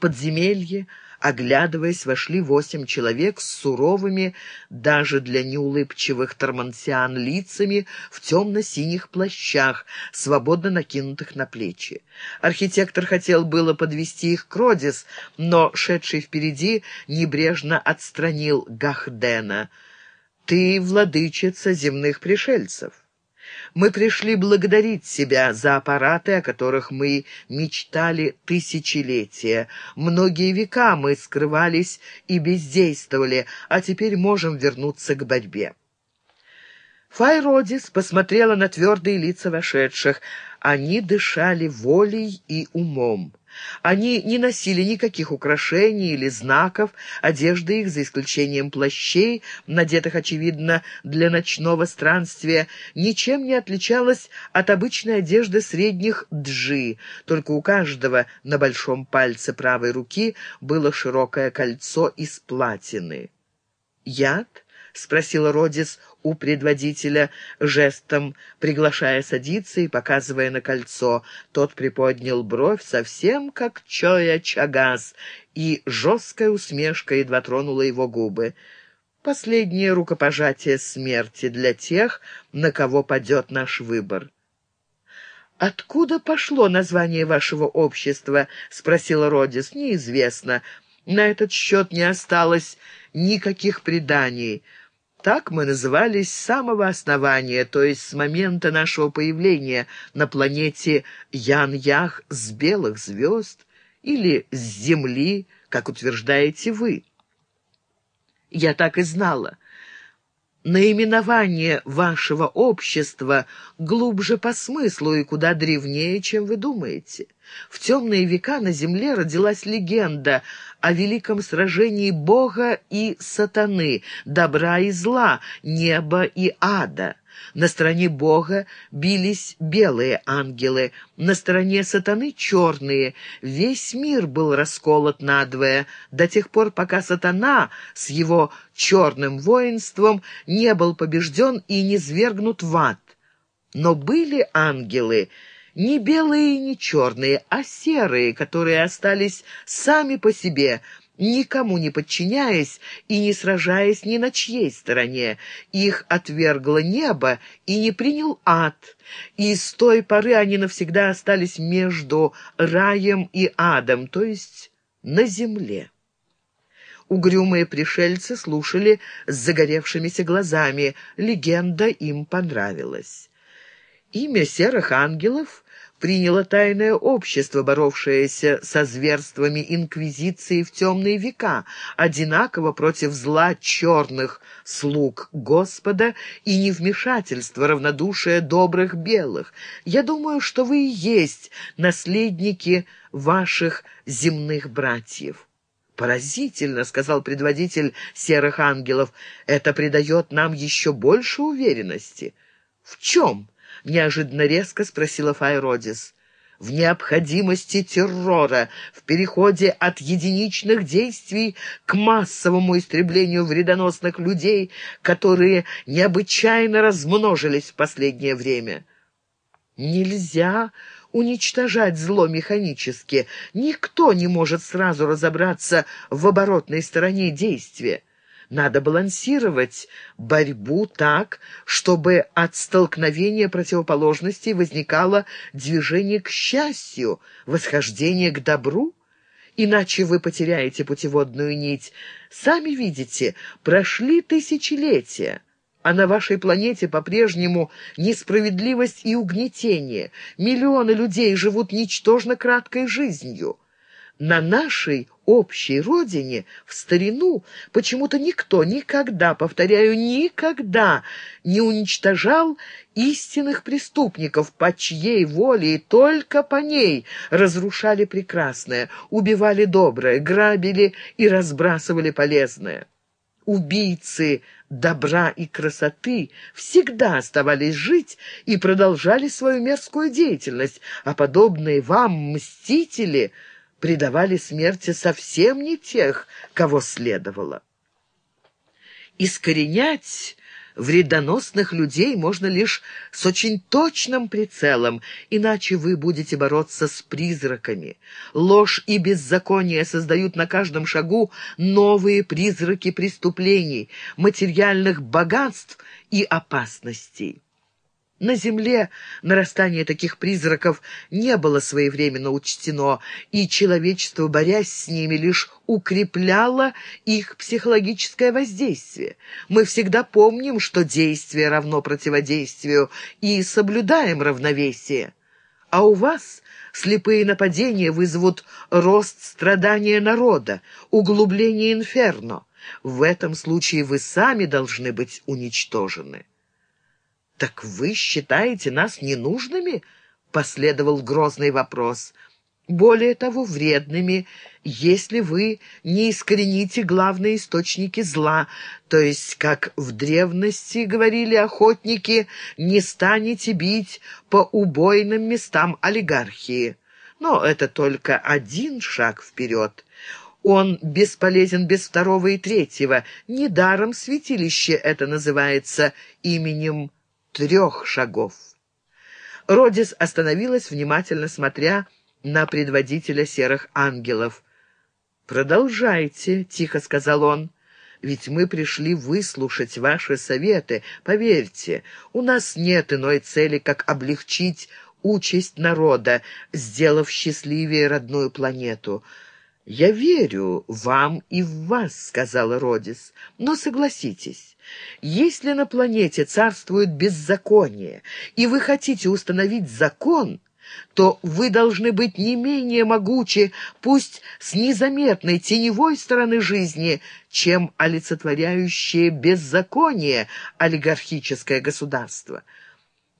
Подземелье Оглядываясь, вошли восемь человек с суровыми, даже для неулыбчивых тормансиан лицами, в темно-синих плащах, свободно накинутых на плечи. Архитектор хотел было подвести их к Родис, но, шедший впереди, небрежно отстранил Гахдена. «Ты владычица земных пришельцев». Мы пришли благодарить себя за аппараты, о которых мы мечтали тысячелетия. Многие века мы скрывались и бездействовали, а теперь можем вернуться к борьбе. Файродис посмотрела на твердые лица вошедших. Они дышали волей и умом. Они не носили никаких украшений или знаков, одежда их, за исключением плащей, надетых, очевидно, для ночного странствия, ничем не отличалась от обычной одежды средних джи, только у каждого на большом пальце правой руки было широкое кольцо из платины. Яд? — спросила Родис у предводителя, жестом приглашая садиться и показывая на кольцо. Тот приподнял бровь, совсем как Чоя Чагас, и жесткая усмешка едва тронула его губы. Последнее рукопожатие смерти для тех, на кого падет наш выбор. «Откуда пошло название вашего общества?» — спросила Родис. «Неизвестно. На этот счет не осталось никаких преданий». Так мы назывались с самого основания, то есть с момента нашего появления на планете Ян-Ях с белых звезд или с Земли, как утверждаете вы. Я так и знала. Наименование вашего общества глубже по смыслу и куда древнее, чем вы думаете. В темные века на земле родилась легенда о великом сражении Бога и сатаны, добра и зла, неба и ада. На стороне Бога бились белые ангелы, на стороне сатаны — черные. Весь мир был расколот надвое до тех пор, пока сатана с его черным воинством не был побежден и не свергнут в ад. Но были ангелы — не белые и не черные, а серые, которые остались сами по себе, никому не подчиняясь и не сражаясь ни на чьей стороне. Их отвергло небо и не принял ад, и с той поры они навсегда остались между раем и адом, то есть на земле. Угрюмые пришельцы слушали с загоревшимися глазами. Легенда им понравилась. Имя серых ангелов приняло тайное общество, боровшееся со зверствами инквизиции в темные века, одинаково против зла черных слуг Господа и невмешательства, равнодушия добрых белых. Я думаю, что вы и есть наследники ваших земных братьев. «Поразительно», — сказал предводитель серых ангелов, — «это придает нам еще больше уверенности». «В чем?» — неожиданно резко спросила Файродис. «В необходимости террора, в переходе от единичных действий к массовому истреблению вредоносных людей, которые необычайно размножились в последнее время». «Нельзя уничтожать зло механически. Никто не может сразу разобраться в оборотной стороне действия. Надо балансировать борьбу так, чтобы от столкновения противоположностей возникало движение к счастью, восхождение к добру. Иначе вы потеряете путеводную нить. Сами видите, прошли тысячелетия. А на вашей планете по-прежнему несправедливость и угнетение. Миллионы людей живут ничтожно краткой жизнью. На нашей общей родине, в старину, почему-то никто никогда, повторяю, никогда не уничтожал истинных преступников, по чьей воле и только по ней разрушали прекрасное, убивали доброе, грабили и разбрасывали полезное. Убийцы добра и красоты всегда оставались жить и продолжали свою мерзкую деятельность, а подобные вам мстители — предавали смерти совсем не тех, кого следовало. Искоренять Вредоносных людей можно лишь с очень точным прицелом, иначе вы будете бороться с призраками. Ложь и беззаконие создают на каждом шагу новые призраки преступлений, материальных богатств и опасностей. На земле нарастание таких призраков не было своевременно учтено, и человечество, борясь с ними, лишь укрепляло их психологическое воздействие. Мы всегда помним, что действие равно противодействию, и соблюдаем равновесие. А у вас слепые нападения вызовут рост страдания народа, углубление инферно. В этом случае вы сами должны быть уничтожены. «Так вы считаете нас ненужными?» — последовал грозный вопрос. «Более того, вредными, если вы не искорените главные источники зла, то есть, как в древности говорили охотники, не станете бить по убойным местам олигархии. Но это только один шаг вперед». Он бесполезен без второго и третьего. Недаром святилище это называется именем трех шагов. Родис остановилась, внимательно смотря на предводителя серых ангелов. «Продолжайте», — тихо сказал он, — «ведь мы пришли выслушать ваши советы. Поверьте, у нас нет иной цели, как облегчить участь народа, сделав счастливее родную планету». «Я верю вам и в вас», — сказала Родис. «Но согласитесь, если на планете царствует беззаконие, и вы хотите установить закон, то вы должны быть не менее могучи, пусть с незаметной теневой стороны жизни, чем олицетворяющее беззаконие олигархическое государство».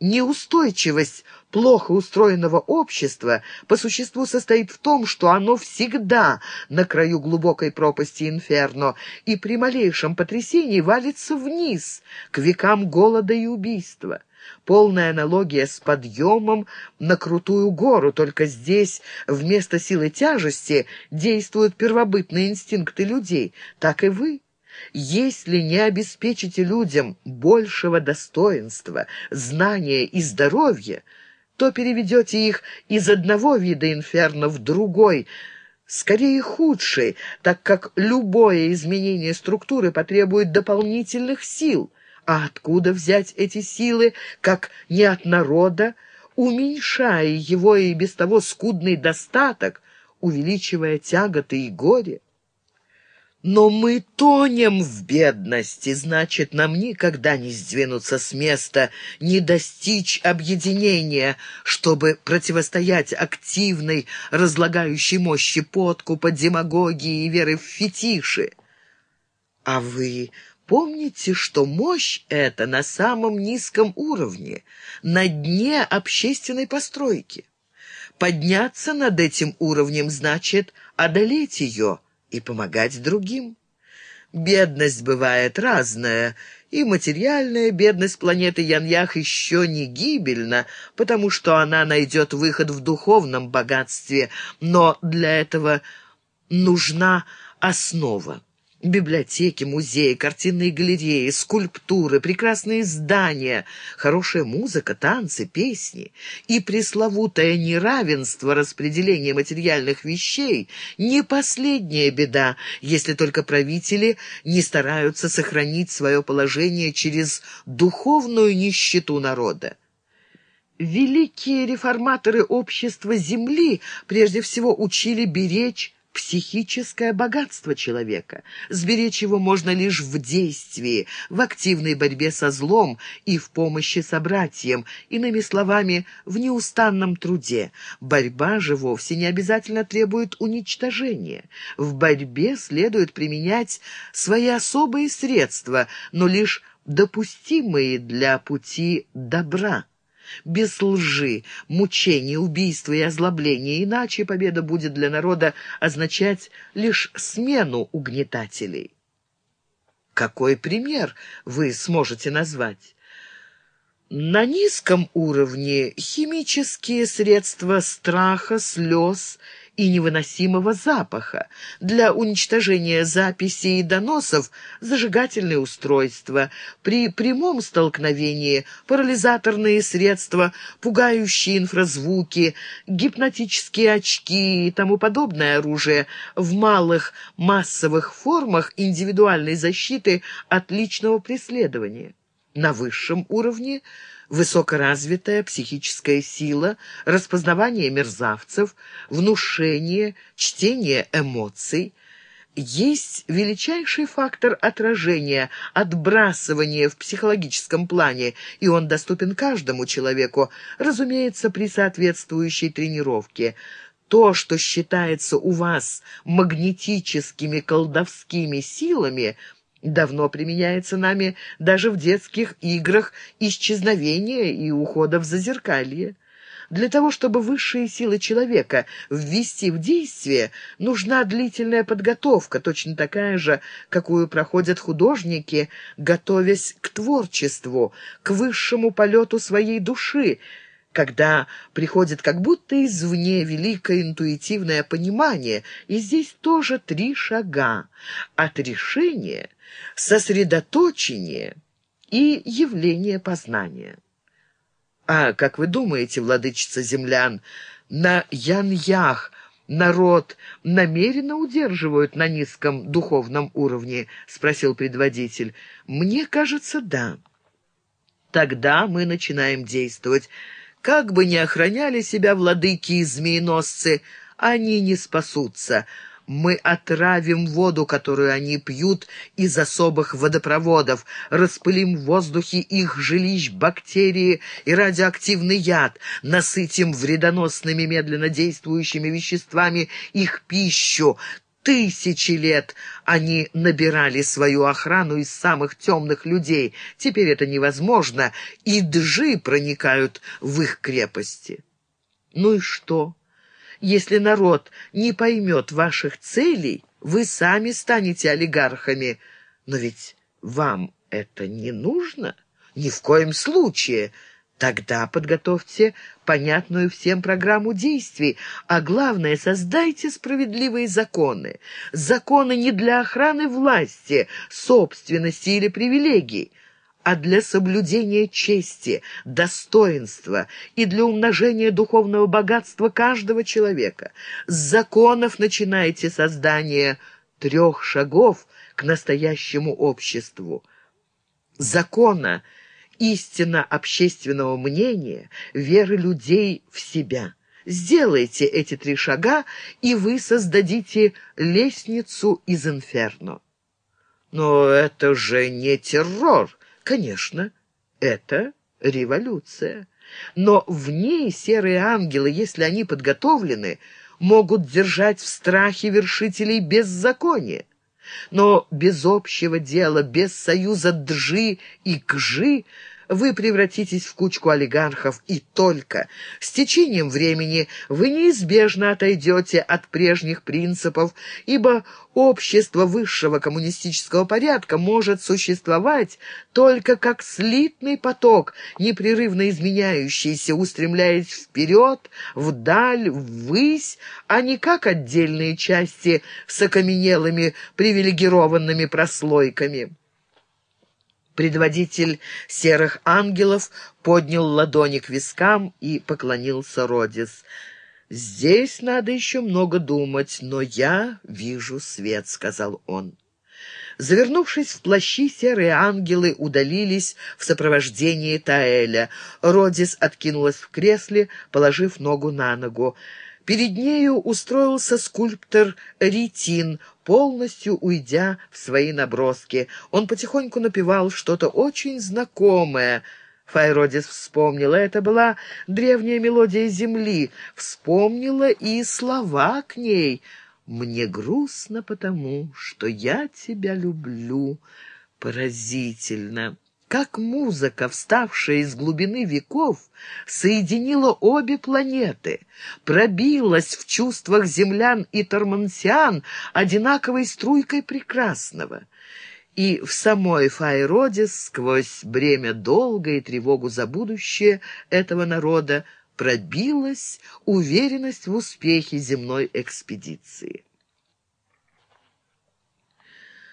Неустойчивость плохо устроенного общества по существу состоит в том, что оно всегда на краю глубокой пропасти инферно и при малейшем потрясении валится вниз, к векам голода и убийства. Полная аналогия с подъемом на крутую гору, только здесь вместо силы тяжести действуют первобытные инстинкты людей. Так и вы. Если не обеспечите людям большего достоинства, знания и здоровья, то переведете их из одного вида инферно в другой, скорее худший, так как любое изменение структуры потребует дополнительных сил. А откуда взять эти силы, как не от народа, уменьшая его и без того скудный достаток, увеличивая тяготы и горе? Но мы тонем в бедности, значит, нам никогда не сдвинуться с места, не достичь объединения, чтобы противостоять активной, разлагающей мощи подкупа, демагогии и веры в фетиши. А вы помните, что мощь эта на самом низком уровне, на дне общественной постройки? Подняться над этим уровнем значит одолеть ее – и помогать другим. Бедность бывает разная, и материальная бедность планеты Яньях еще не гибельна, потому что она найдет выход в духовном богатстве, но для этого нужна основа. Библиотеки, музеи, картинные галереи, скульптуры, прекрасные здания, хорошая музыка, танцы, песни и пресловутое неравенство распределения материальных вещей – не последняя беда, если только правители не стараются сохранить свое положение через духовную нищету народа. Великие реформаторы общества Земли прежде всего учили беречь психическое богатство человека. Сберечь его можно лишь в действии, в активной борьбе со злом и в помощи собратьям, иными словами, в неустанном труде. Борьба же вовсе не обязательно требует уничтожения. В борьбе следует применять свои особые средства, но лишь допустимые для пути добра без лжи, мучений, убийства и озлобления, иначе победа будет для народа означать лишь смену угнетателей. Какой пример вы сможете назвать? На низком уровне химические средства страха, слез и невыносимого запаха. Для уничтожения записей и доносов зажигательные устройства. При прямом столкновении парализаторные средства, пугающие инфразвуки, гипнотические очки и тому подобное оружие в малых массовых формах индивидуальной защиты от личного преследования. На высшем уровне высокоразвитая психическая сила, распознавание мерзавцев, внушение, чтение эмоций – есть величайший фактор отражения, отбрасывания в психологическом плане, и он доступен каждому человеку, разумеется, при соответствующей тренировке. То, что считается у вас магнетическими колдовскими силами – давно применяется нами даже в детских играх исчезновения и ухода в зазеркалье. Для того, чтобы высшие силы человека ввести в действие, нужна длительная подготовка, точно такая же, какую проходят художники, готовясь к творчеству, к высшему полету своей души, когда приходит как будто извне великое интуитивное понимание, и здесь тоже три шага от решения, сосредоточения и явления познания. А как вы думаете, владычица землян, на Яньях народ намеренно удерживают на низком духовном уровне?» — спросил предводитель. «Мне кажется, да». «Тогда мы начинаем действовать». Как бы ни охраняли себя владыки и змееносцы, они не спасутся. Мы отравим воду, которую они пьют из особых водопроводов, распылим в воздухе их жилищ бактерии и радиоактивный яд, насытим вредоносными медленно действующими веществами их пищу, Тысячи лет они набирали свою охрану из самых темных людей. Теперь это невозможно, и джи проникают в их крепости. Ну и что? Если народ не поймет ваших целей, вы сами станете олигархами. Но ведь вам это не нужно? Ни в коем случае. Тогда подготовьте понятную всем программу действий, а главное, создайте справедливые законы. Законы не для охраны власти, собственности или привилегий, а для соблюдения чести, достоинства и для умножения духовного богатства каждого человека. С законов начинайте создание трех шагов к настоящему обществу. Закона — истина общественного мнения, веры людей в себя. Сделайте эти три шага, и вы создадите лестницу из инферно. Но это же не террор. Конечно, это революция. Но в ней серые ангелы, если они подготовлены, могут держать в страхе вершителей беззакония. Но без общего дела, без союза джи и кжи вы превратитесь в кучку олигархов и только. С течением времени вы неизбежно отойдете от прежних принципов, ибо общество высшего коммунистического порядка может существовать только как слитный поток, непрерывно изменяющийся, устремляясь вперед, вдаль, ввысь, а не как отдельные части с окаменелыми привилегированными прослойками. Предводитель серых ангелов поднял ладони к вискам и поклонился Родис. «Здесь надо еще много думать, но я вижу свет», — сказал он. Завернувшись в плащи, серые ангелы удалились в сопровождении Таэля. Родис откинулась в кресле, положив ногу на ногу. Перед нею устроился скульптор Ритин, полностью уйдя в свои наброски. Он потихоньку напевал что-то очень знакомое. Файродис вспомнила, это была древняя мелодия земли, вспомнила и слова к ней. «Мне грустно потому, что я тебя люблю». Поразительно как музыка, вставшая из глубины веков, соединила обе планеты, пробилась в чувствах землян и тормансиан одинаковой струйкой прекрасного. И в самой Файродис, сквозь бремя долга и тревогу за будущее этого народа, пробилась уверенность в успехе земной экспедиции.